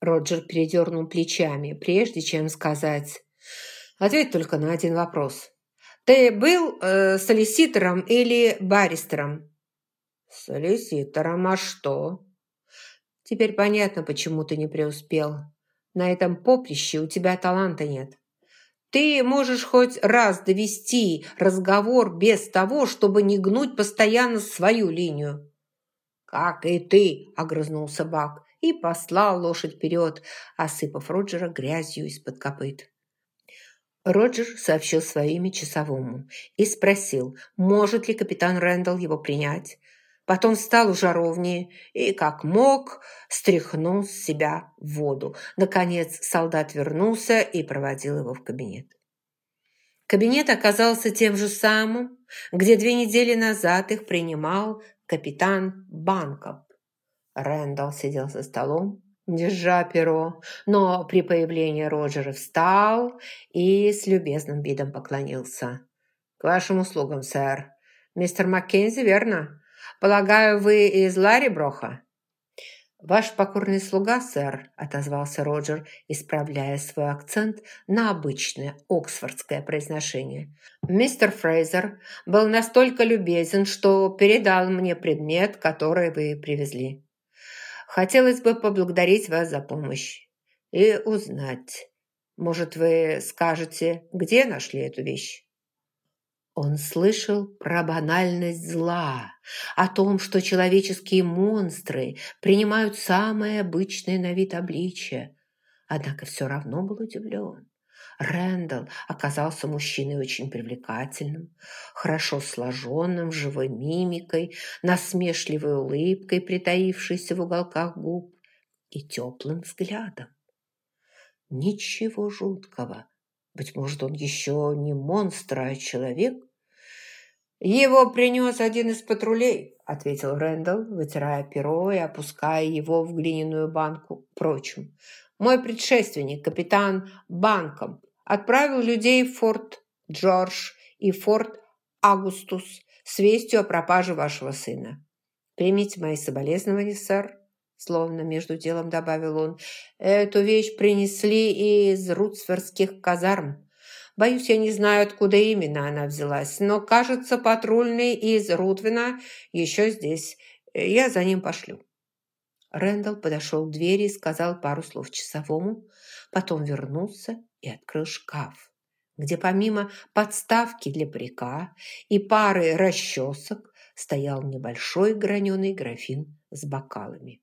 Роджер передернул плечами, прежде чем сказать. «Ответь только на один вопрос. Ты был э, солиситором или баристером?» «Солиситором, а что?» «Теперь понятно, почему ты не преуспел. На этом поприще у тебя таланта нет. Ты можешь хоть раз довести разговор без того, чтобы не гнуть постоянно свою линию». «Как и ты!» – огрызнулся Бак и послал лошадь вперед, осыпав Роджера грязью из-под копыт. Роджер сообщил свое часовому и спросил, может ли капитан Рэндалл его принять. Потом встал у жаровни и, как мог, стряхнул с себя воду. Наконец солдат вернулся и проводил его в кабинет. Кабинет оказался тем же самым, где две недели назад их принимал капитан Банков. Рэндалл сидел за столом, держа перо, но при появлении Роджера встал и с любезным видом поклонился. «К вашим услугам, сэр. Мистер Маккензи, верно? Полагаю, вы из Ларри-Броха?» «Ваш покорный слуга, сэр», – отозвался Роджер, исправляя свой акцент на обычное оксфордское произношение. «Мистер Фрейзер был настолько любезен, что передал мне предмет, который вы привезли. Хотелось бы поблагодарить вас за помощь и узнать, может, вы скажете, где нашли эту вещь?» Он слышал про банальность зла, о том, что человеческие монстры принимают самое обычное на вид обличие. Однако все равно был удивлен. Рэндалл оказался мужчиной очень привлекательным, хорошо сложенным, живой мимикой, насмешливой улыбкой, притаившейся в уголках губ, и теплым взглядом. Ничего жуткого, быть может, он еще не монстр, а человек? «Его принес один из патрулей», – ответил Рэндалл, вытирая перо и опуская его в глиняную банку. Впрочем, мой предшественник, капитан Банком, отправил людей в форт Джордж и форт Агустус с вестью о пропаже вашего сына. Примите мои соболезнования, сэр словно между делом добавил он. «Эту вещь принесли из рутсфордских казарм. Боюсь, я не знаю, откуда именно она взялась, но, кажется, патрульный из Рутвина еще здесь. Я за ним пошлю». Рэндалл подошел к двери и сказал пару слов часовому, потом вернулся и открыл шкаф, где помимо подставки для парика и пары расчесок стоял небольшой граненый графин с бокалами.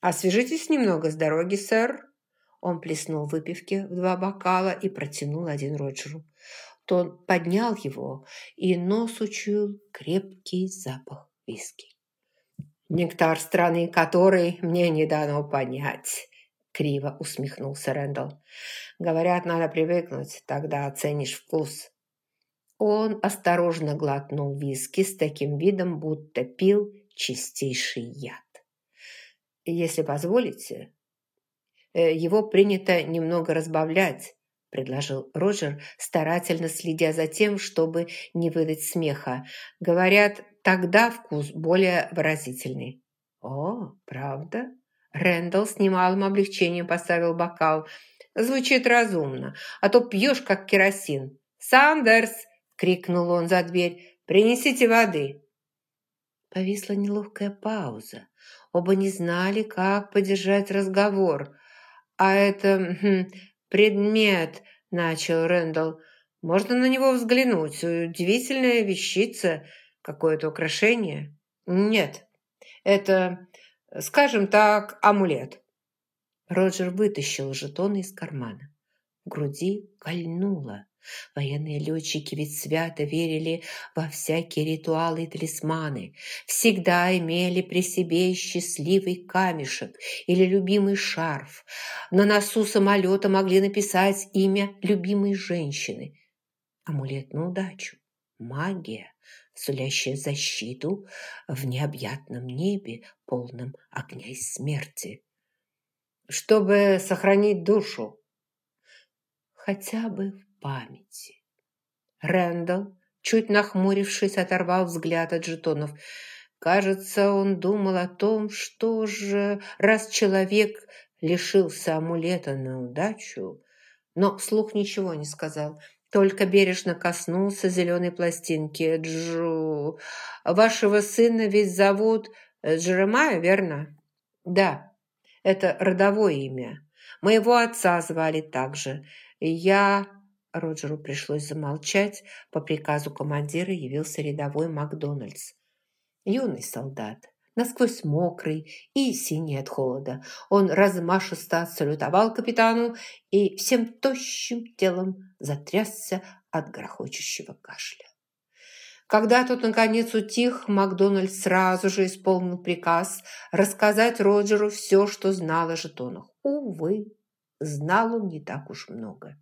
«Освежитесь немного с дороги, сэр». Он плеснул выпивки в два бокала и протянул один Роджеру. Тот поднял его, и нос учуял крепкий запах виски. «Нектар страны которой мне не дано понять», — криво усмехнулся Рэндалл. «Говорят, надо привыкнуть, тогда оценишь вкус». Он осторожно глотнул виски с таким видом, будто пил чистейший яд. Если позволите, э, его принято немного разбавлять, предложил Роджер, старательно следя за тем, чтобы не выдать смеха. Говорят, тогда вкус более выразительный. О, правда? Рэндалл с немалым облегчением поставил бокал. Звучит разумно, а то пьешь, как керосин. «Сандерс!» – крикнул он за дверь. «Принесите воды!» Повисла неловкая пауза. Оба не знали, как поддержать разговор. «А это хм, предмет», – начал Рэндалл. «Можно на него взглянуть? Удивительная вещица, какое-то украшение?» «Нет, это, скажем так, амулет». Роджер вытащил жетон из кармана. В груди кольнуло. Военные летчики ведь свято верили во всякие ритуалы и талисманы, всегда имели при себе счастливый камешек или любимый шарф. На носу самолета могли написать имя любимой женщины. Амулет на удачу, магия, сулящая защиту в необъятном небе, полном огня и смерти. Чтобы сохранить душу, хотя бы памяти. Рэндалл, чуть нахмурившись, оторвал взгляд от жетонов. Кажется, он думал о том, что же, раз человек лишился амулета на удачу, но вслух ничего не сказал, только бережно коснулся зеленой пластинки. «Джу, вашего сына ведь зовут Джеремая, верно?» «Да, это родовое имя. Моего отца звали так же. Я...» Роджеру пришлось замолчать. По приказу командира явился рядовой Макдональдс. Юный солдат, насквозь мокрый и синий от холода. Он размашисто салютовал капитану и всем тощим телом затрясся от грохочущего кашля. Когда тот, наконец, утих, Макдональд сразу же исполнил приказ рассказать Роджеру все, что знал о жетонах. Увы, знал он не так уж много.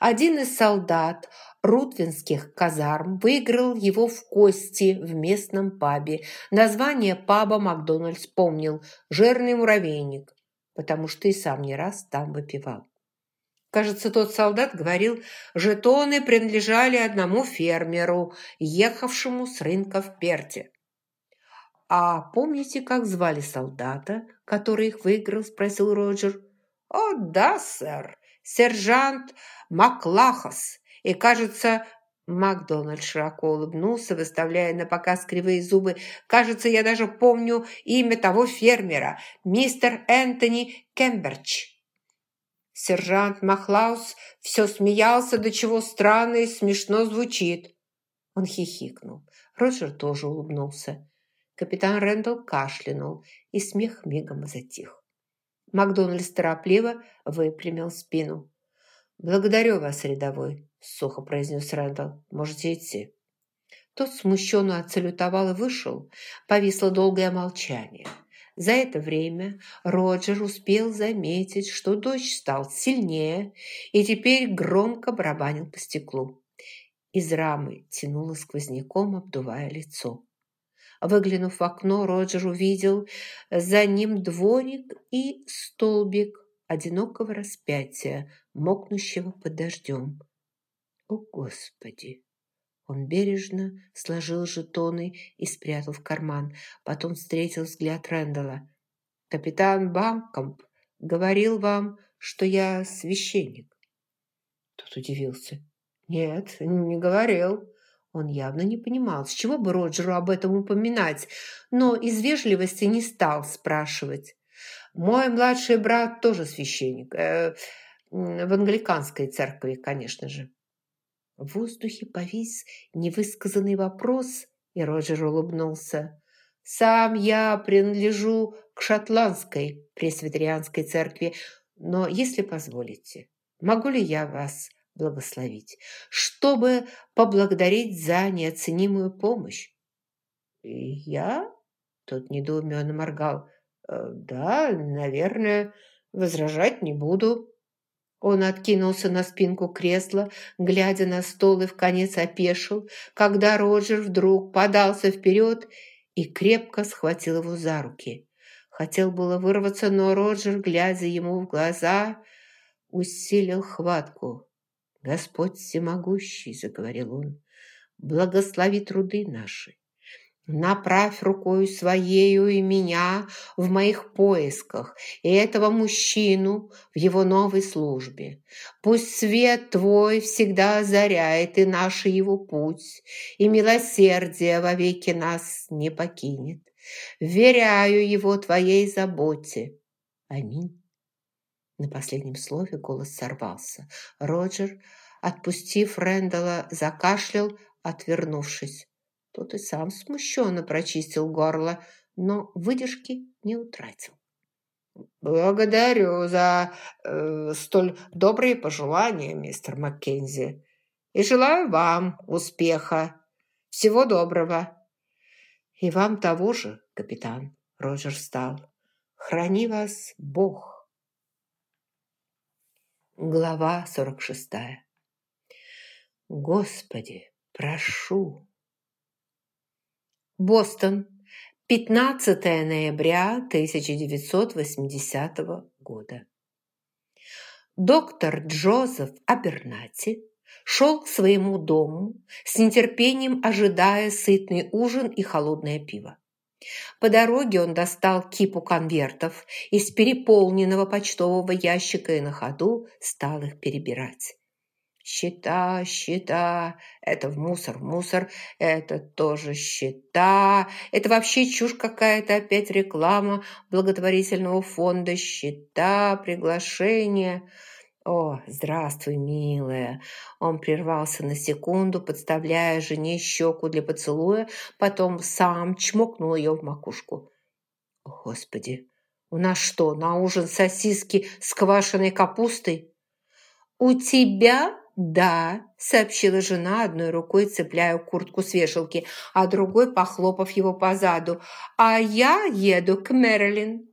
Один из солдат рутвинских казарм выиграл его в кости в местном пабе. Название паба Макдональдс помнил «Жирный муравейник», потому что и сам не раз там выпивал. Кажется, тот солдат говорил, жетоны принадлежали одному фермеру, ехавшему с рынка в Перте. «А помните, как звали солдата, который их выиграл?» – спросил Роджер. «О, да, сэр, сержант Маклахас. И, кажется, Макдональд широко улыбнулся, выставляя на показ кривые зубы. «Кажется, я даже помню имя того фермера, мистер Энтони Кемберч». Сержант Махлаус все смеялся, до чего странно и смешно звучит. Он хихикнул. Роджер тоже улыбнулся. Капитан Рэндалл кашлянул, и смех мигом затих. Макдональдс торопливо выпрямил спину. «Благодарю вас, рядовой», – сухо произнес Рэндалл. «Можете идти». Тот смущенно отсалютовал и вышел. Повисло долгое молчание. За это время Роджер успел заметить, что дождь стал сильнее и теперь громко барабанил по стеклу. Из рамы тянуло сквозняком, обдувая лицо. Выглянув в окно, Роджер увидел за ним дворик и столбик одинокого распятия, мокнущего под дождем. О, Господи! Он бережно сложил жетоны и спрятал в карман. Потом встретил взгляд Рэндалла. «Капитан Банкомп говорил вам, что я священник». Тот удивился. «Нет, не говорил». Он явно не понимал, с чего бы Роджеру об этом упоминать, но из вежливости не стал спрашивать. «Мой младший брат тоже священник. Э, в англиканской церкви, конечно же». В воздухе повис невысказанный вопрос, и Роджер улыбнулся. «Сам я принадлежу к шотландской пресвитерианской церкви, но, если позволите, могу ли я вас благословить, чтобы поблагодарить за неоценимую помощь?» «Я?» – тот недоуменно моргал. «Э, «Да, наверное, возражать не буду». Он откинулся на спинку кресла, глядя на стол и в конец опешил, когда Роджер вдруг подался вперед и крепко схватил его за руки. Хотел было вырваться, но Роджер, глядя ему в глаза, усилил хватку. «Господь всемогущий», — заговорил он, — «благослови труды наши, Направь рукою своею и меня в моих поисках, и этого мужчину в его новой службе. Пусть свет Твой всегда озаряет и наш его путь, и милосердие вовеки нас не покинет. Веряю его Твоей заботе. Аминь. На последнем слове голос сорвался. Роджер, отпустив Рэндала, закашлял, отвернувшись. Тот и сам смущенно прочистил горло, но выдержки не утратил. «Благодарю за э, столь добрые пожелания, мистер Маккензи, и желаю вам успеха. Всего доброго!» «И вам того же, капитан!» Роджер встал. «Храни вас Бог!» Глава сорок шестая. «Господи, прошу!» Бостон, 15 ноября 1980 года. Доктор Джозеф Абернати шел к своему дому, с нетерпением ожидая сытный ужин и холодное пиво. По дороге он достал кипу конвертов из переполненного почтового ящика и на ходу стал их перебирать. Счета, счета, это в мусор, мусор, это тоже счета, это вообще чушь какая-то, опять реклама благотворительного фонда, счета, приглашения. «О, здравствуй, милая!» Он прервался на секунду, подставляя жене щеку для поцелуя, потом сам чмокнул ее в макушку. «О, Господи! У нас что, на ужин сосиски с квашеной капустой?» «У тебя «Да», – сообщила жена, одной рукой цепляя куртку с вешалки, а другой похлопав его по заду. «А я еду к Мэрилин».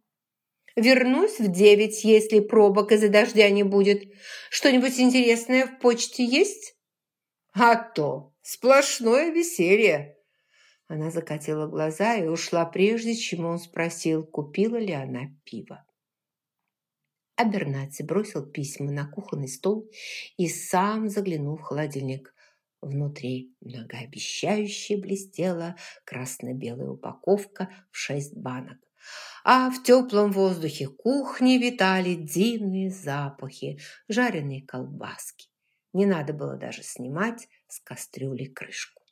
Вернусь в девять, если пробок из-за дождя не будет. Что-нибудь интересное в почте есть?» «А то! Сплошное веселье!» Она закатила глаза и ушла прежде, чем он спросил, купила ли она пиво. Абернаци бросил письма на кухонный стол и сам заглянул в холодильник. Внутри многообещающе блестела красно-белая упаковка в шесть банок а в теплом воздухе кухни витали дивные запахи жареной колбаски. Не надо было даже снимать с кастрюли крышку.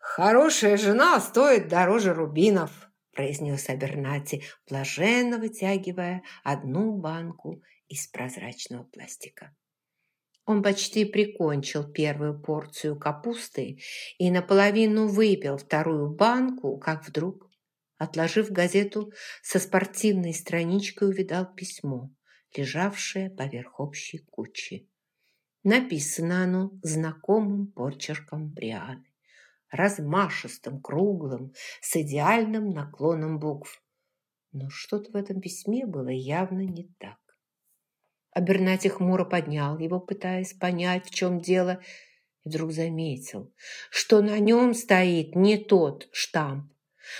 «Хорошая жена стоит дороже рубинов», произнес Абернати, блаженно вытягивая одну банку из прозрачного пластика. Он почти прикончил первую порцию капусты и наполовину выпил вторую банку, как вдруг Отложив газету, со спортивной страничкой увидал письмо, лежавшее поверх общей кучи. Написано оно знакомым почерком Брианы, размашистым, круглым, с идеальным наклоном букв. Но что-то в этом письме было явно не так. Абернати хмуро поднял его, пытаясь понять, в чем дело, и вдруг заметил, что на нем стоит не тот штамп,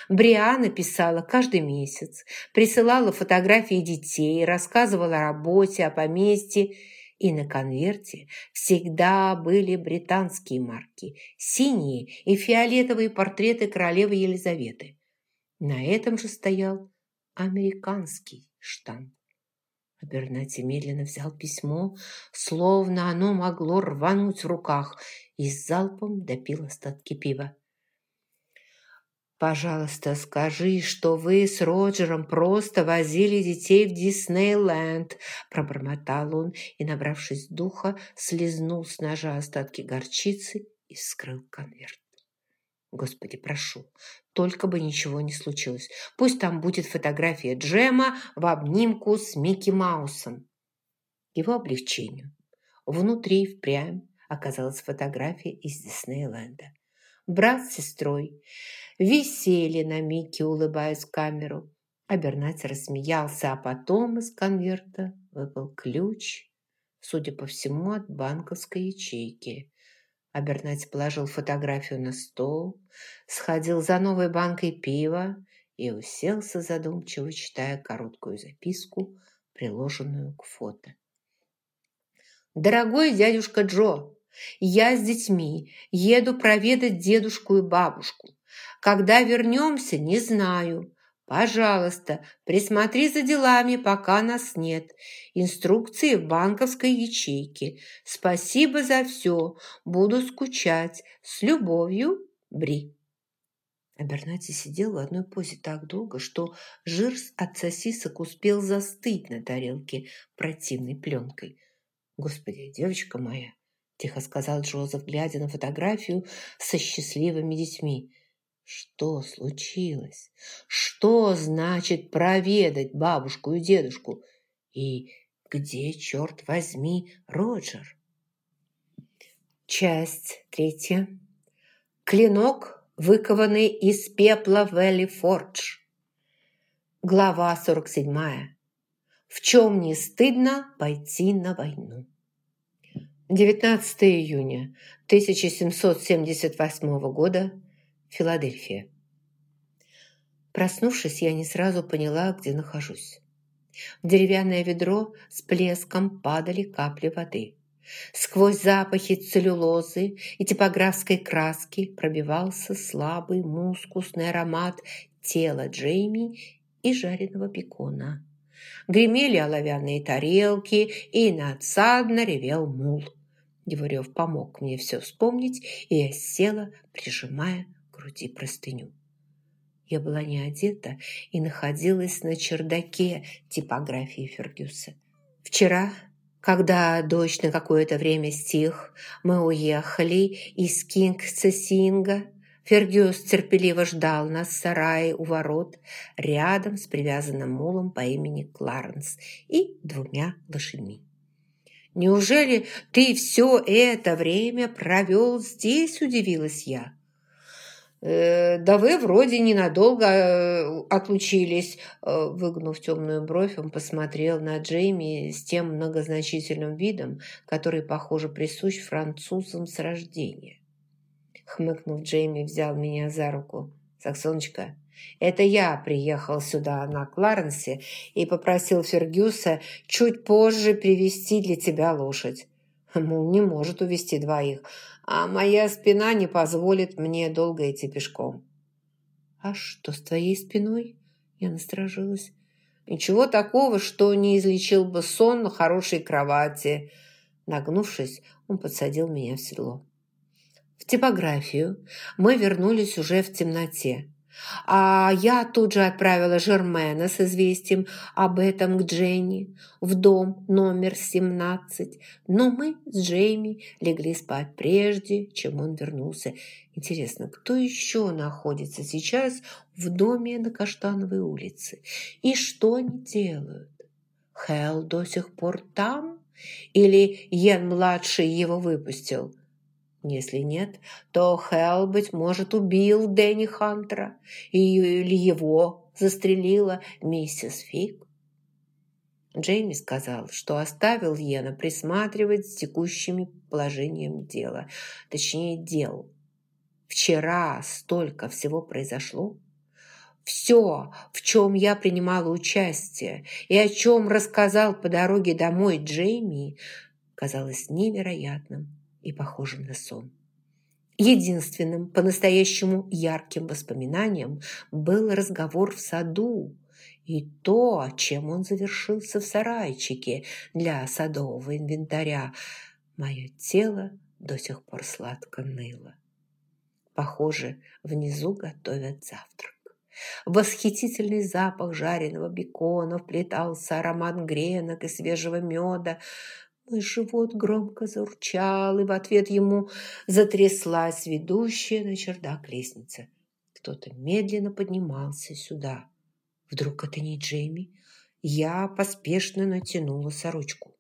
Бриана писала каждый месяц, присылала фотографии детей, рассказывала о работе, о поместье. И на конверте всегда были британские марки, синие и фиолетовые портреты королевы Елизаветы. На этом же стоял американский штамп. Абернати медленно взял письмо, словно оно могло рвануть в руках, и залпом допил остатки пива. «Пожалуйста, скажи, что вы с Роджером просто возили детей в Диснейленд», пробормотал он и, набравшись духа, слезнул с ножа остатки горчицы и вскрыл конверт. «Господи, прошу, только бы ничего не случилось. Пусть там будет фотография Джема в обнимку с Микки Маусом». Его облегчению. Внутри впрямь оказалась фотография из Диснейленда. Брат с сестрой висели на Микки, улыбаясь в камеру. Абернать рассмеялся, а потом из конверта выпал ключ, судя по всему, от банковской ячейки. Абернать положил фотографию на стол, сходил за новой банкой пива и уселся задумчиво, читая короткую записку, приложенную к фото. «Дорогой дядюшка Джо, я с детьми еду проведать дедушку и бабушку. Когда вернемся, не знаю. Пожалуйста, присмотри за делами, пока нас нет. Инструкции в банковской ячейке. Спасибо за все. Буду скучать. С любовью, Бри. Абернати сидел в одной позе так долго, что жир от сосисок успел застыть на тарелке противной пленкой. «Господи, девочка моя!» – тихо сказал Джозеф, глядя на фотографию со счастливыми детьми – что случилось? Что значит проведать бабушку и дедушку? И где, черт возьми, Роджер? Часть третья. Клинок, выкованный из пепла Вэлли Фордж. Глава 47. В чем не стыдно пойти на войну. 19 июня 1778 года. Филадельфия. Проснувшись, я не сразу поняла, где нахожусь. В деревянное ведро с плеском падали капли воды. Сквозь запахи целлюлозы и типографской краски пробивался слабый мускусный аромат тела Джейми и жареного бекона. Гремели оловянные тарелки, и надсадно ревел мул. Его помог мне все вспомнить, и я села, прижимая груди простыню. Я была не одета и находилась на чердаке типографии Фергюса. Вчера, когда дождь на какое-то время стих, мы уехали из Кингса-Синга. Фергюс терпеливо ждал нас в сарае у ворот, рядом с привязанным мулом по имени Кларенс и двумя лошадьми. «Неужели ты все это время провел здесь?» – удивилась я. «Э, «Да вы вроде ненадолго э, отлучились», э, выгнув темную бровь, он посмотрел на Джейми с тем многозначительным видом, который, похоже, присущ французам с рождения. Хмыкнув, Джейми взял меня за руку. «Саксоночка, это я приехал сюда на Кларенсе и попросил Фергюса чуть позже привести для тебя лошадь. Мол, не может увести двоих, а моя спина не позволит мне долго идти пешком. «А что с твоей спиной?» Я насторожилась. «Ничего такого, что не излечил бы сон на хорошей кровати». Нагнувшись, он подсадил меня в седло. В типографию мы вернулись уже в темноте. А я тут же отправила Жермена с известием об этом к Дженни в дом номер 17. Но мы с Джейми легли спать прежде, чем он вернулся. Интересно, кто еще находится сейчас в доме на Каштановой улице? И что они делают? Хелл до сих пор там? Или Йен-младший его выпустил? Если нет, то Хелл, быть может, убил Дэнни Хантера или его застрелила миссис Фиг. Джейми сказал, что оставил Йена присматривать с текущим положением дела, точнее дел. Вчера столько всего произошло. Все, в чем я принимала участие и о чем рассказал по дороге домой Джейми, казалось невероятным и похожим на сон. Единственным по-настоящему ярким воспоминанием был разговор в саду и то, чем он завершился в сарайчике для садового инвентаря. Мое тело до сих пор сладко ныло. Похоже, внизу готовят завтрак. Восхитительный запах жареного бекона вплетался аромат гренок и свежего меда. Мой живот громко заурчал, и в ответ ему затряслась ведущая на чердак лестница. Кто-то медленно поднимался сюда. Вдруг это не Джейми? Я поспешно натянула сорочку.